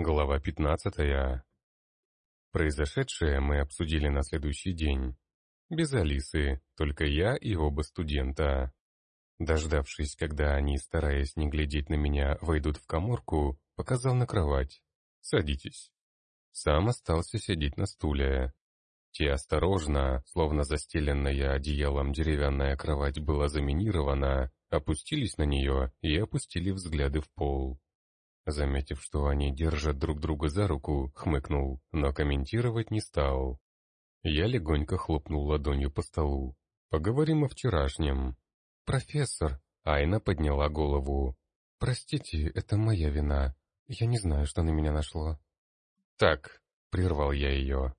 Глава 15. Произошедшее мы обсудили на следующий день. Без Алисы, только я и оба студента. Дождавшись, когда они, стараясь не глядеть на меня, войдут в коморку, показал на кровать. «Садитесь». Сам остался сидеть на стуле. Те осторожно, словно застеленная одеялом деревянная кровать была заминирована, опустились на нее и опустили взгляды в пол. Заметив, что они держат друг друга за руку, хмыкнул, но комментировать не стал. Я легонько хлопнул ладонью по столу. «Поговорим о вчерашнем». «Профессор!» Айна подняла голову. «Простите, это моя вина. Я не знаю, что на меня нашло». «Так», — прервал я ее.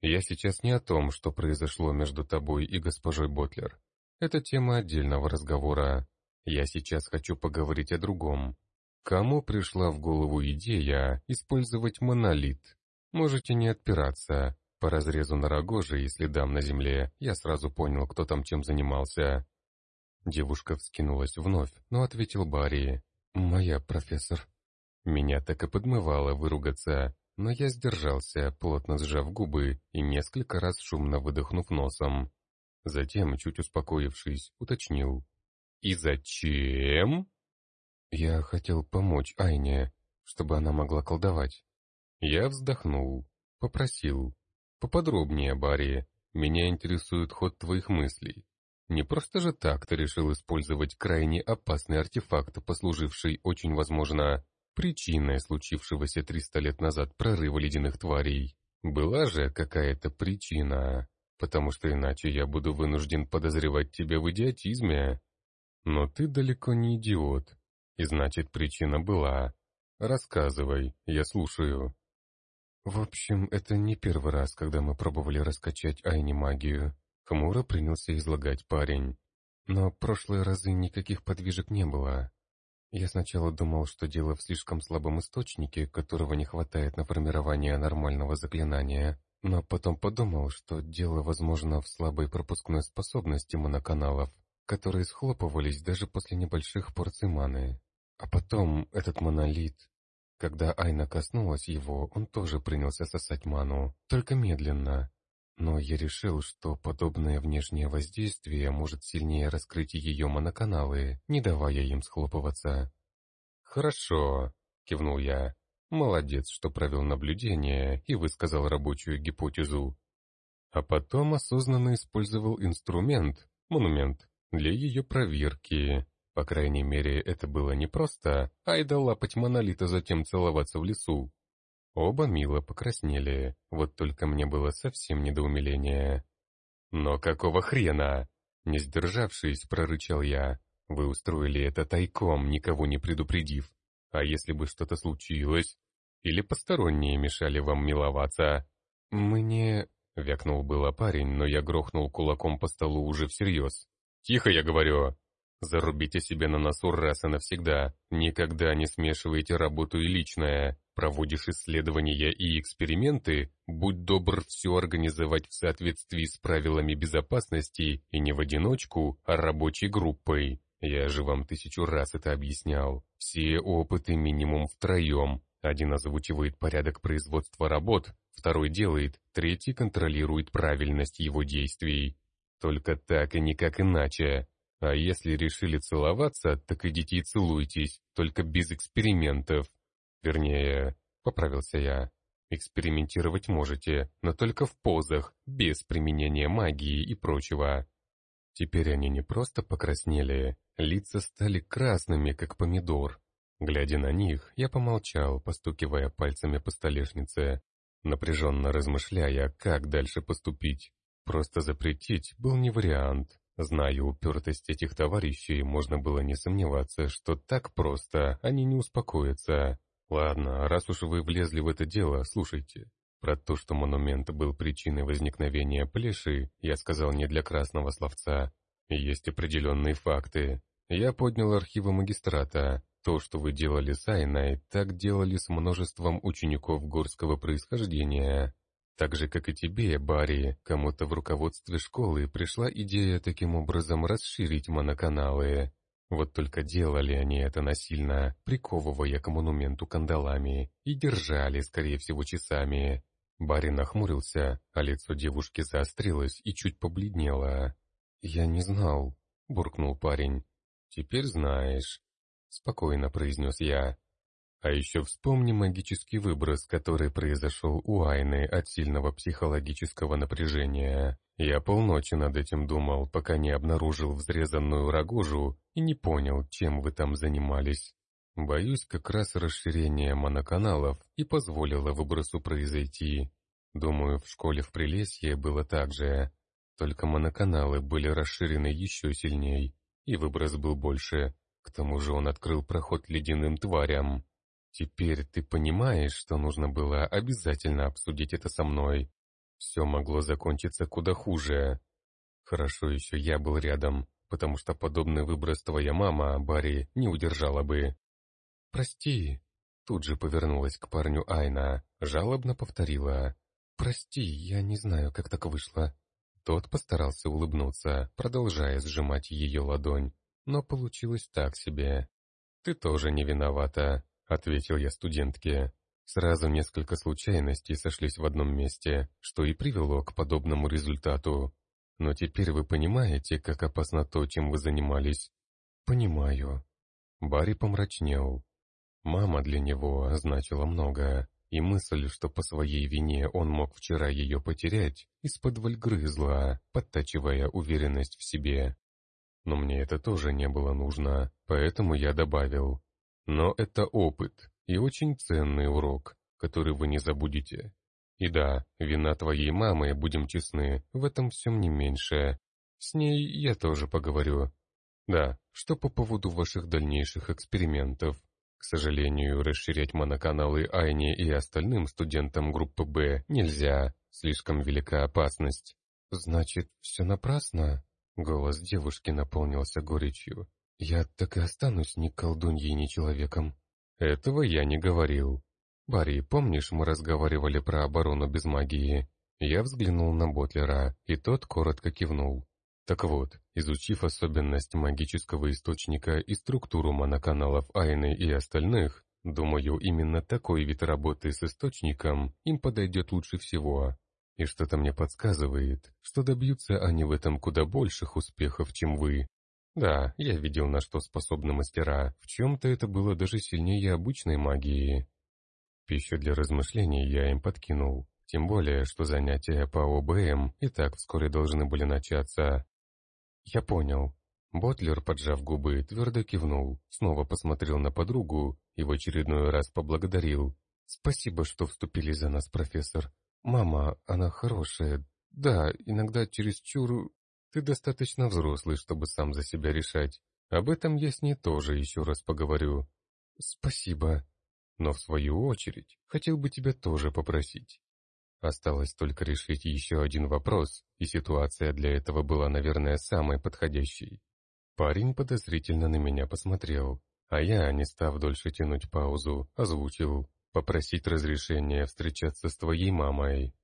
«Я сейчас не о том, что произошло между тобой и госпожой Ботлер. Это тема отдельного разговора. Я сейчас хочу поговорить о другом. Кому пришла в голову идея использовать монолит? Можете не отпираться. По разрезу на рогоже и следам на земле я сразу понял, кто там чем занимался. Девушка вскинулась вновь, но ответил Барри. «Моя, профессор». Меня так и подмывало выругаться, но я сдержался, плотно сжав губы и несколько раз шумно выдохнув носом. Затем, чуть успокоившись, уточнил. «И зачем?» Я хотел помочь Айне, чтобы она могла колдовать. Я вздохнул, попросил. Поподробнее, Барри. Меня интересует ход твоих мыслей. Не просто же так ты решил использовать крайне опасный артефакт, послуживший, очень возможно, причиной случившегося 300 лет назад прорыва ледяных тварей. Была же какая-то причина, потому что иначе я буду вынужден подозревать тебя в идиотизме. Но ты далеко не идиот. И значит, причина была. Рассказывай, я слушаю. В общем, это не первый раз, когда мы пробовали раскачать Айни магию. Хмуро принялся излагать парень. Но прошлые разы никаких подвижек не было. Я сначала думал, что дело в слишком слабом источнике, которого не хватает на формирование нормального заклинания, но потом подумал, что дело, возможно, в слабой пропускной способности моноканалов, которые схлопывались даже после небольших порций маны. А потом этот монолит. Когда Айна коснулась его, он тоже принялся сосать ману, только медленно. Но я решил, что подобное внешнее воздействие может сильнее раскрыть ее моноканалы, не давая им схлопываться. «Хорошо», — кивнул я. «Молодец, что провел наблюдение и высказал рабочую гипотезу. А потом осознанно использовал инструмент, монумент, для ее проверки. По крайней мере, это было не просто «айда лапать монолита, затем целоваться в лесу». Оба мило покраснели, вот только мне было совсем не до умиления. «Но какого хрена?» Не сдержавшись, прорычал я. «Вы устроили это тайком, никого не предупредив. А если бы что-то случилось? Или посторонние мешали вам миловаться?» «Мне...» — вякнул было парень, но я грохнул кулаком по столу уже всерьез. «Тихо, я говорю!» Зарубите себе на носу раз и навсегда. Никогда не смешивайте работу и личное. Проводишь исследования и эксперименты, будь добр все организовать в соответствии с правилами безопасности и не в одиночку, а рабочей группой. Я же вам тысячу раз это объяснял. Все опыты минимум втроем. Один озвучивает порядок производства работ, второй делает, третий контролирует правильность его действий. Только так и никак иначе. А если решили целоваться, так идите и целуйтесь, только без экспериментов. Вернее, поправился я, экспериментировать можете, но только в позах, без применения магии и прочего. Теперь они не просто покраснели, лица стали красными, как помидор. Глядя на них, я помолчал, постукивая пальцами по столешнице, напряженно размышляя, как дальше поступить. Просто запретить был не вариант. Зная упертость этих товарищей, можно было не сомневаться, что так просто они не успокоятся. Ладно, раз уж вы влезли в это дело, слушайте. Про то, что монумент был причиной возникновения плеши, я сказал не для красного словца. Есть определенные факты. Я поднял архивы магистрата. То, что вы делали с Айной, так делали с множеством учеников горского происхождения. Так же, как и тебе, Барри, кому-то в руководстве школы пришла идея таким образом расширить моноканалы. Вот только делали они это насильно, приковывая к монументу кандалами, и держали, скорее всего, часами. Барин нахмурился, а лицо девушки заострилось и чуть побледнело. «Я не знал», — буркнул парень. «Теперь знаешь», — спокойно произнес я. А еще вспомни магический выброс, который произошел у Айны от сильного психологического напряжения. Я полночи над этим думал, пока не обнаружил взрезанную рогожу и не понял, чем вы там занимались. Боюсь, как раз расширение моноканалов и позволило выбросу произойти. Думаю, в школе в Прилесье было так же. Только моноканалы были расширены еще сильней, и выброс был больше. К тому же он открыл проход ледяным тварям. Теперь ты понимаешь, что нужно было обязательно обсудить это со мной. Все могло закончиться куда хуже. Хорошо еще я был рядом, потому что подобный выброс твоя мама, Барри, не удержала бы. «Прости», — тут же повернулась к парню Айна, жалобно повторила. «Прости, я не знаю, как так вышло». Тот постарался улыбнуться, продолжая сжимать ее ладонь, но получилось так себе. «Ты тоже не виновата», ответил я студентке. Сразу несколько случайностей сошлись в одном месте, что и привело к подобному результату. Но теперь вы понимаете, как опасно то, чем вы занимались? Понимаю. Барри помрачнел. Мама для него значила многое, и мысль, что по своей вине он мог вчера ее потерять, из-под грызла, подтачивая уверенность в себе. Но мне это тоже не было нужно, поэтому я добавил, но это опыт и очень ценный урок, который вы не забудете. И да, вина твоей мамы, будем честны, в этом всем не меньше. С ней я тоже поговорю. Да, что по поводу ваших дальнейших экспериментов? К сожалению, расширять моноканалы Айне и остальным студентам группы «Б» нельзя, слишком велика опасность. Значит, все напрасно? Голос девушки наполнился горечью. Я так и останусь ни колдуньей, ни человеком. Этого я не говорил. Барри, помнишь, мы разговаривали про оборону без магии? Я взглянул на Ботлера, и тот коротко кивнул. Так вот, изучив особенность магического источника и структуру моноканалов Айны и остальных, думаю, именно такой вид работы с источником им подойдет лучше всего. И что-то мне подсказывает, что добьются они в этом куда больших успехов, чем вы. Да, я видел, на что способны мастера. В чем-то это было даже сильнее обычной магии. Пищу для размышлений я им подкинул. Тем более, что занятия по ОБМ и так вскоре должны были начаться. Я понял. Ботлер, поджав губы, твердо кивнул, снова посмотрел на подругу и в очередной раз поблагодарил. «Спасибо, что вступили за нас, профессор. Мама, она хорошая. Да, иногда чересчур ты достаточно взрослый, чтобы сам за себя решать. Об этом я с ней тоже еще раз поговорю. Спасибо. Но в свою очередь, хотел бы тебя тоже попросить. Осталось только решить еще один вопрос, и ситуация для этого была, наверное, самой подходящей. Парень подозрительно на меня посмотрел, а я, не став дольше тянуть паузу, озвучил, попросить разрешения встречаться с твоей мамой.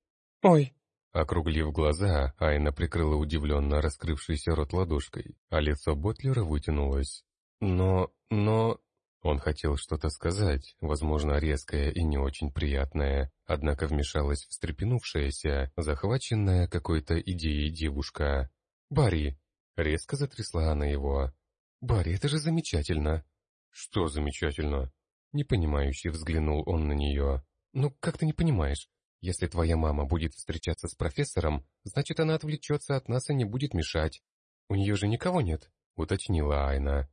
«Ой, Округлив глаза, Айна прикрыла удивленно раскрывшийся рот ладошкой, а лицо Ботлера вытянулось. «Но... но...» Он хотел что-то сказать, возможно, резкое и не очень приятное, однако вмешалась встрепенувшаяся, захваченная какой-то идеей девушка. «Барри!» — резко затрясла она его. «Барри, это же замечательно!» «Что замечательно?» Непонимающе взглянул он на нее. «Ну, как ты не понимаешь? Если твоя мама будет встречаться с профессором, значит, она отвлечется от нас и не будет мешать. У нее же никого нет, уточнила Айна.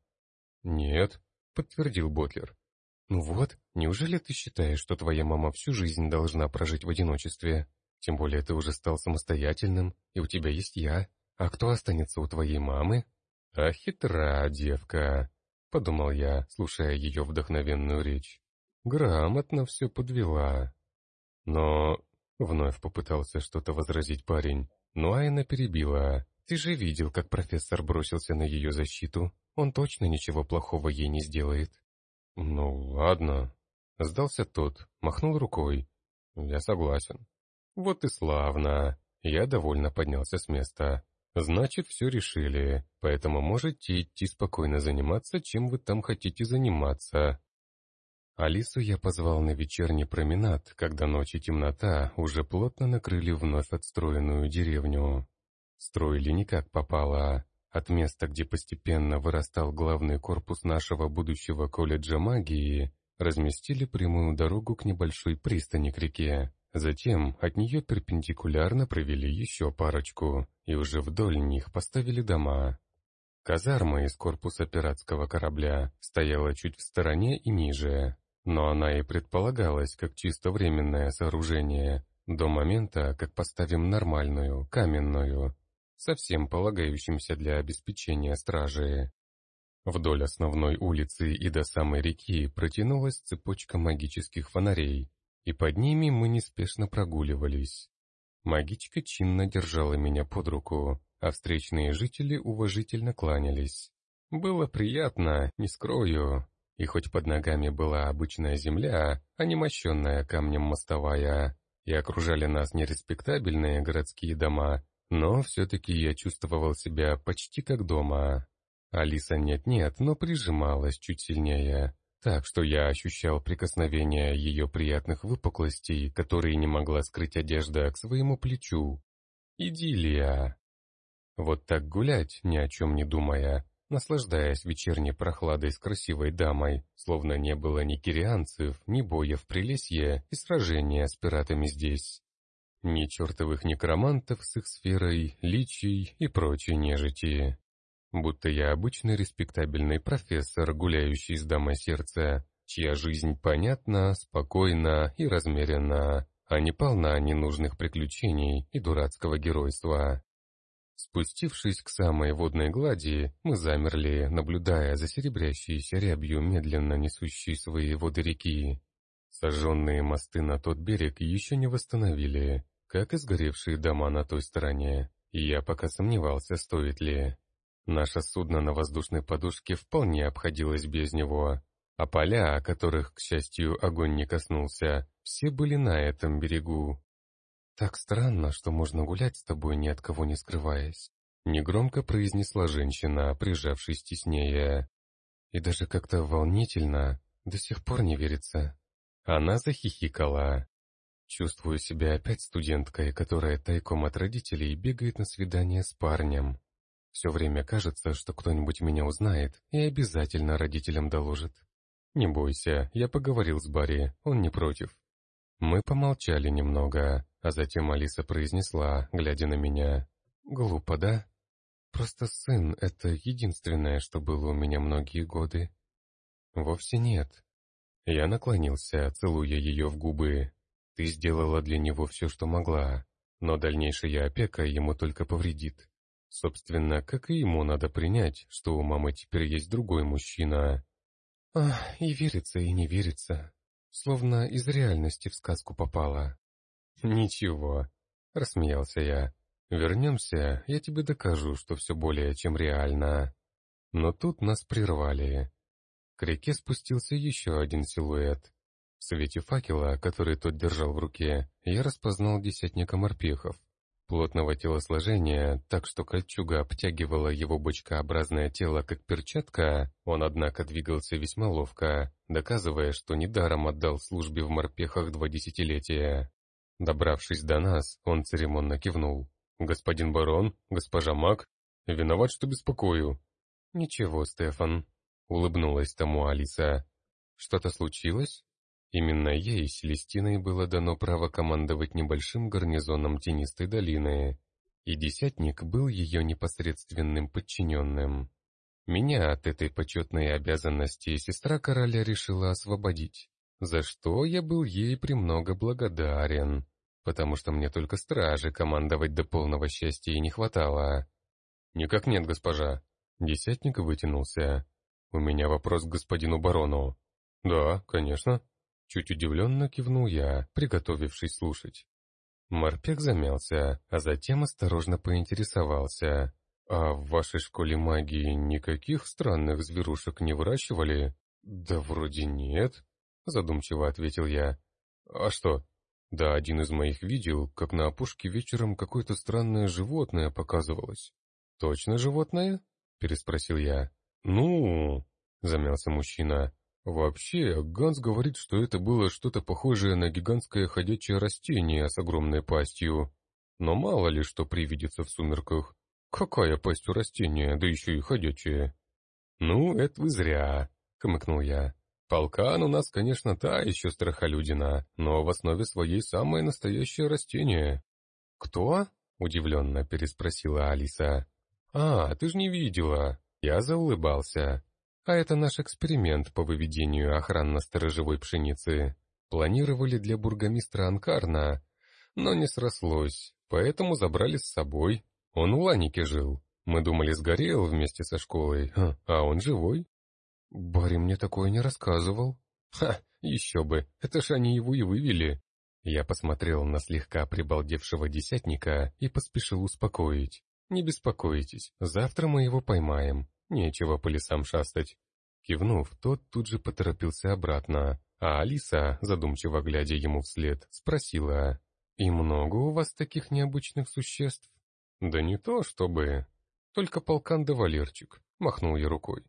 Нет, подтвердил Ботлер. Ну вот, неужели ты считаешь, что твоя мама всю жизнь должна прожить в одиночестве? Тем более ты уже стал самостоятельным, и у тебя есть я. А кто останется у твоей мамы? А хитра девка, подумал я, слушая ее вдохновенную речь. Грамотно все подвела. Но... Вновь попытался что-то возразить парень, но Айна перебила. «Ты же видел, как профессор бросился на ее защиту. Он точно ничего плохого ей не сделает». «Ну, ладно». Сдался тот, махнул рукой. «Я согласен». «Вот и славно». Я довольно поднялся с места. Значит, все решили, поэтому можете идти спокойно заниматься, чем вы там хотите заниматься. Алису я позвал на вечерний променад, когда ночь и темнота уже плотно накрыли вновь отстроенную деревню. Строили не как попало. От места, где постепенно вырастал главный корпус нашего будущего колледжа магии, разместили прямую дорогу к небольшой пристани к реке. Затем от нее перпендикулярно провели еще парочку, и уже вдоль них поставили дома. Казарма из корпуса пиратского корабля стояла чуть в стороне и ниже, но она и предполагалась как чисто временное сооружение, до момента, как поставим нормальную, каменную, совсем полагающимся для обеспечения стражи. Вдоль основной улицы и до самой реки протянулась цепочка магических фонарей, и под ними мы неспешно прогуливались. Магичка чинно держала меня под руку, а встречные жители уважительно кланялись. Было приятно, не скрою, и хоть под ногами была обычная земля, а не мощенная камнем мостовая, и окружали нас нереспектабельные городские дома, но все-таки я чувствовал себя почти как дома. Алиса нет-нет, но прижималась чуть сильнее, так что я ощущал прикосновение ее приятных выпуклостей, которые не могла скрыть одежда к своему плечу. Идиллия. Вот так гулять, ни о чем не думая, наслаждаясь вечерней прохладой с красивой дамой, словно не было ни кирианцев, ни боя в Прелесье и сражения с пиратами здесь. Ни чертовых некромантов с их сферой, личий и прочей нежити будто я обычный респектабельный профессор, гуляющий с дамой сердца, чья жизнь понятна, спокойна и размерена, а не полна ненужных приключений и дурацкого геройства. Спустившись к самой водной глади, мы замерли, наблюдая за серебрящейся рябью медленно несущей свои воды реки. Сожженные мосты на тот берег еще не восстановили, как и сгоревшие дома на той стороне, и я пока сомневался, стоит ли. Наше судно на воздушной подушке вполне обходилось без него, а поля, о которых, к счастью, огонь не коснулся, все были на этом берегу. «Так странно, что можно гулять с тобой, ни от кого не скрываясь», — негромко произнесла женщина, прижавшись теснее. «И даже как-то волнительно, до сих пор не верится». Она захихикала. «Чувствую себя опять студенткой, которая тайком от родителей бегает на свидание с парнем. Все время кажется, что кто-нибудь меня узнает и обязательно родителям доложит. Не бойся, я поговорил с Барри, он не против. Мы помолчали немного, а затем Алиса произнесла, глядя на меня. «Глупо, да? Просто сын — это единственное, что было у меня многие годы». «Вовсе нет». Я наклонился, целуя ее в губы. «Ты сделала для него все, что могла, но дальнейшая опека ему только повредит. Собственно, как и ему надо принять, что у мамы теперь есть другой мужчина. Ах, и верится, и не верится. Словно из реальности в сказку попала. Ничего, рассмеялся я. Вернемся, я тебе докажу, что все более чем реально. Но тут нас прервали. К реке спустился еще один силуэт. В свете факела, который тот держал в руке, я распознал десятника морпехов. Плотного телосложения, так что кольчуга обтягивала его бочкообразное тело как перчатка, он, однако, двигался весьма ловко, доказывая, что недаром отдал службе в морпехах два десятилетия. Добравшись до нас, он церемонно кивнул. «Господин барон, госпожа Мак, виноват, что беспокою». «Ничего, Стефан», — улыбнулась тому Алиса. «Что-то случилось?» Именно ей, Селестиной, было дано право командовать небольшим гарнизоном Тенистой долины, и Десятник был ее непосредственным подчиненным. Меня от этой почетной обязанности сестра короля решила освободить, за что я был ей премного благодарен, потому что мне только стражи командовать до полного счастья и не хватало. «Никак нет, госпожа». Десятник вытянулся. «У меня вопрос к господину барону». «Да, конечно». Чуть удивленно кивнул я, приготовившись слушать. Морпех замялся, а затем осторожно поинтересовался. «А в вашей школе магии никаких странных зверушек не выращивали?» «Да вроде нет», — задумчиво ответил я. «А что?» «Да один из моих видел, как на опушке вечером какое-то странное животное показывалось. «Точно животное?» — переспросил я. «Ну...» — замялся мужчина. «Вообще, Ганс говорит, что это было что-то похожее на гигантское ходячее растение с огромной пастью. Но мало ли что привидится в сумерках. Какая пасть у растения, да еще и ходячая?» «Ну, это вы зря», — хмыкнул я. «Полкан у нас, конечно, та еще страхолюдина, но в основе своей самое настоящее растение». «Кто?» — удивленно переспросила Алиса. «А, ты ж не видела!» Я заулыбался. «А это наш эксперимент по выведению охранно-сторожевой пшеницы. Планировали для бургомистра Анкарна, но не срослось, поэтому забрали с собой. Он у Ланики жил. Мы думали, сгорел вместе со школой, а он живой». «Барри мне такое не рассказывал». «Ха, еще бы, это ж они его и вывели». Я посмотрел на слегка прибалдевшего десятника и поспешил успокоить. «Не беспокойтесь, завтра мы его поймаем. Нечего по лесам шастать». Кивнув, тот тут же поторопился обратно, а Алиса, задумчиво глядя ему вслед, спросила, «И много у вас таких необычных существ?» «Да не то, чтобы...» «Только полкан да Валерчик», — махнул я рукой.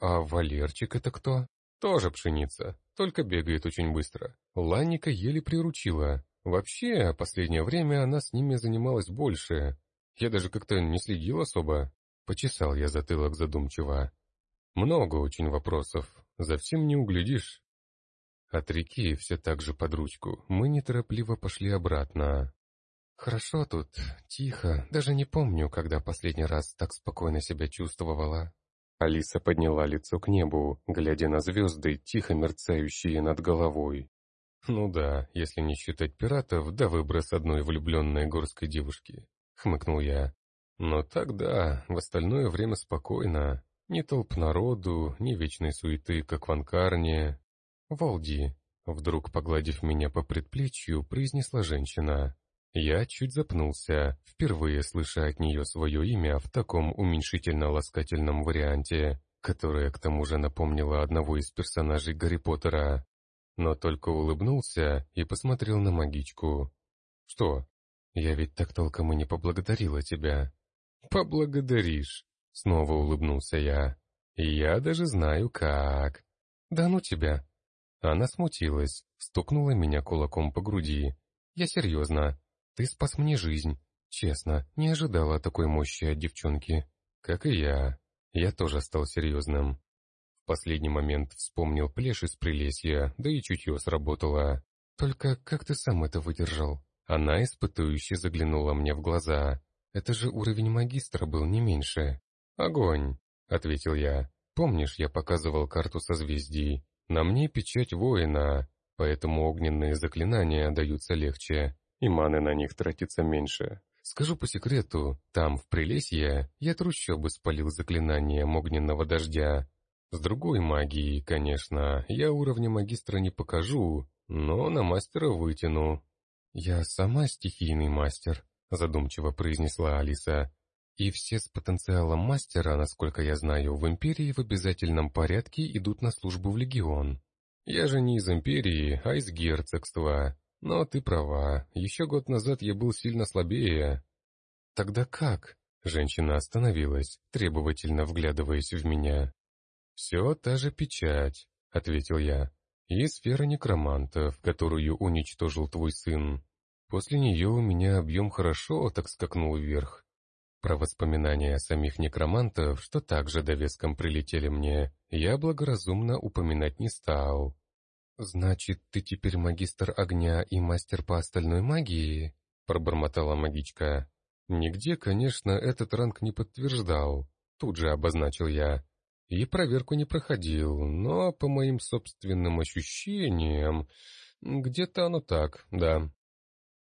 «А Валерчик это кто?» «Тоже пшеница, только бегает очень быстро. Ланника еле приручила. Вообще, последнее время она с ними занималась больше, я даже как-то не следил особо. Почесал я затылок задумчиво. Много очень вопросов. За всем не углядишь. От реки все так же под ручку. Мы неторопливо пошли обратно. Хорошо тут, тихо. Даже не помню, когда последний раз так спокойно себя чувствовала. Алиса подняла лицо к небу, глядя на звезды, тихо мерцающие над головой. Ну да, если не считать пиратов, да выброс одной влюбленной горской девушки. — хмыкнул я. «Но тогда, в остальное время спокойно. Ни толп народу, ни вечной суеты, как в Анкарне. Волди», — вдруг погладив меня по предплечью, произнесла женщина. Я чуть запнулся, впервые слыша от нее свое имя в таком уменьшительно-ласкательном варианте, которое к тому же напомнило одного из персонажей Гарри Поттера. Но только улыбнулся и посмотрел на магичку. «Что, я ведь так толком и не поблагодарила тебя. Поблагодаришь, снова улыбнулся я. Я даже знаю как. Да ну тебя. Она смутилась, стукнула меня кулаком по груди. Я серьезно. Ты спас мне жизнь. Честно, не ожидала такой мощи от девчонки. Как и я. Я тоже стал серьезным. В последний момент вспомнил плешь из прилесья, да и чутье сработало. Только как ты сам это выдержал? Она испытующе заглянула мне в глаза. Это же уровень магистра был не меньше. «Огонь», — ответил я. «Помнишь, я показывал карту созвездий? На мне печать воина, поэтому огненные заклинания даются легче, и маны на них тратится меньше. Скажу по секрету, там, в Прилесье, я трущобы спалил заклинанием огненного дождя. С другой магией, конечно, я уровня магистра не покажу, но на мастера вытяну. «Я сама стихийный мастер», — задумчиво произнесла Алиса. «И все с потенциалом мастера, насколько я знаю, в Империи в обязательном порядке идут на службу в Легион. Я же не из Империи, а из герцогства. Но ты права, еще год назад я был сильно слабее». «Тогда как?» — женщина остановилась, требовательно вглядываясь в меня. «Все та же печать», — ответил я и сфера некромантов, которую уничтожил твой сын. После нее у меня объем хорошо так скакнул вверх. Про воспоминания самих некромантов, что также довеском прилетели мне, я благоразумно упоминать не стал. «Значит, ты теперь магистр огня и мастер по остальной магии?» — пробормотала магичка. «Нигде, конечно, этот ранг не подтверждал», — тут же обозначил я и проверку не проходил, но по моим собственным ощущениям, где-то оно так, да.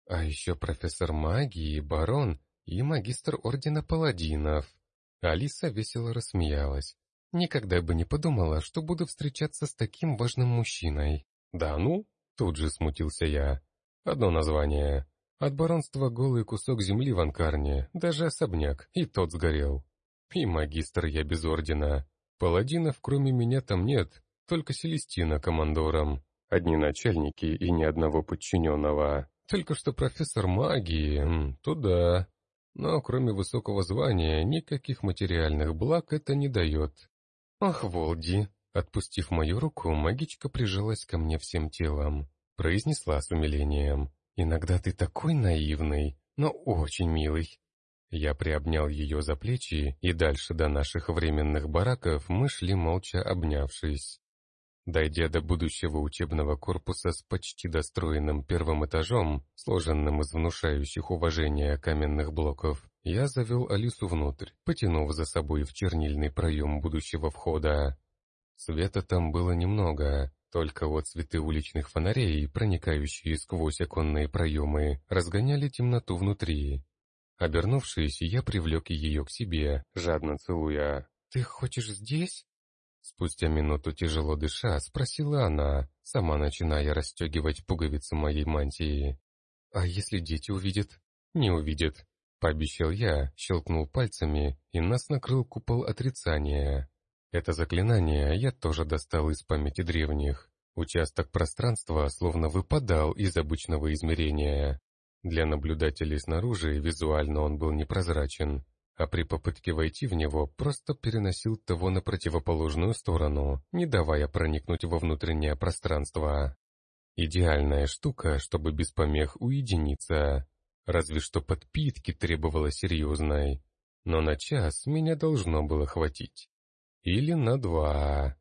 А еще профессор магии, барон и магистр ордена паладинов. Алиса весело рассмеялась. Никогда бы не подумала, что буду встречаться с таким важным мужчиной. Да ну? Тут же смутился я. Одно название. От баронства голый кусок земли в Анкарне, даже особняк, и тот сгорел. И магистр я без ордена. Паладинов кроме меня там нет, только Селестина командором. Одни начальники и ни одного подчиненного. Только что профессор магии, то да. но кроме высокого звания никаких материальных благ это не дает. «Ах, Волди!» Отпустив мою руку, магичка прижалась ко мне всем телом. Произнесла с умилением. «Иногда ты такой наивный, но очень милый». Я приобнял ее за плечи, и дальше до наших временных бараков мы шли молча обнявшись. Дойдя до будущего учебного корпуса с почти достроенным первым этажом, сложенным из внушающих уважения каменных блоков, я завел Алису внутрь, потянув за собой в чернильный проем будущего входа. Света там было немного, только вот цветы уличных фонарей, проникающие сквозь оконные проемы, разгоняли темноту внутри. Обернувшись, я привлек ее к себе, жадно целуя. «Ты хочешь здесь?» Спустя минуту тяжело дыша, спросила она, сама начиная расстегивать пуговицы моей мантии. «А если дети увидят?» «Не увидят», — пообещал я, щелкнул пальцами, и нас накрыл купол отрицания. Это заклинание я тоже достал из памяти древних. Участок пространства словно выпадал из обычного измерения. Для наблюдателей снаружи визуально он был непрозрачен, а при попытке войти в него просто переносил того на противоположную сторону, не давая проникнуть во внутреннее пространство. Идеальная штука, чтобы без помех уединиться. Разве что подпитки требовала серьезной. Но на час меня должно было хватить. Или на два.